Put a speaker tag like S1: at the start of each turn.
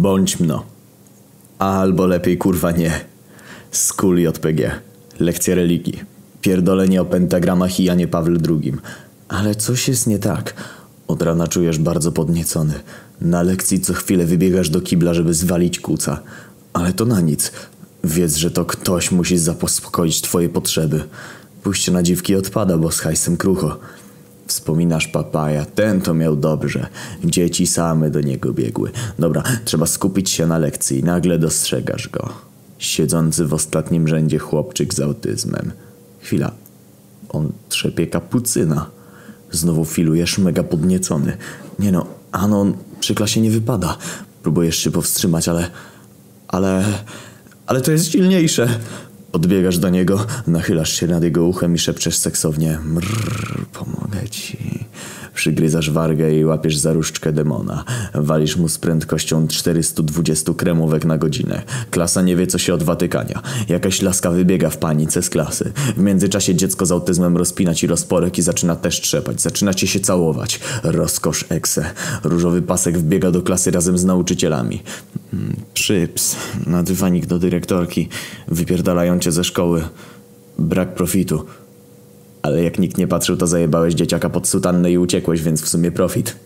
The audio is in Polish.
S1: Bądź mno. Albo lepiej kurwa nie. Skul JPG. Lekcja religii. Pierdolenie o pentagramach i Janie Pawle II. Ale coś jest nie tak. Od rana czujesz bardzo podniecony. Na lekcji co chwilę wybiegasz do kibla, żeby zwalić kuca. Ale to na nic. Wiedz, że to ktoś musi zaspokoić twoje potrzeby. Pójście na dziwki odpada, bo z hajsem krucho. Wspominasz papaja, ten to miał dobrze. Dzieci same do niego biegły. Dobra, trzeba skupić się na lekcji. Nagle dostrzegasz go. Siedzący w ostatnim rzędzie chłopczyk z autyzmem. Chwila. On trzepie kapucyna. Znowu filujesz mega podniecony. Nie no, Anon przy klasie nie wypada. Próbujesz się powstrzymać, ale... Ale... Ale to jest silniejsze. Podbiegasz do niego, nachylasz się nad jego uchem i szepczesz seksownie. Mrrr, pomogę. Przygryzasz wargę i łapiesz za różdżkę demona. Walisz mu z prędkością 420 kremówek na godzinę. Klasa nie wie, co się odwatykania. Jakaś laska wybiega w panice z klasy. W międzyczasie dziecko z autyzmem rozpina ci rozporek i zaczyna też trzepać. Zaczynacie się całować. Rozkosz ekse. Różowy pasek wbiega do klasy razem z nauczycielami. Mm, Przyps. Na dywanik do dyrektorki. Wypierdalają cię ze szkoły. Brak profitu. Ale jak nikt nie patrzył, to zajebałeś dzieciaka pod sutannę i uciekłeś, więc w sumie profit.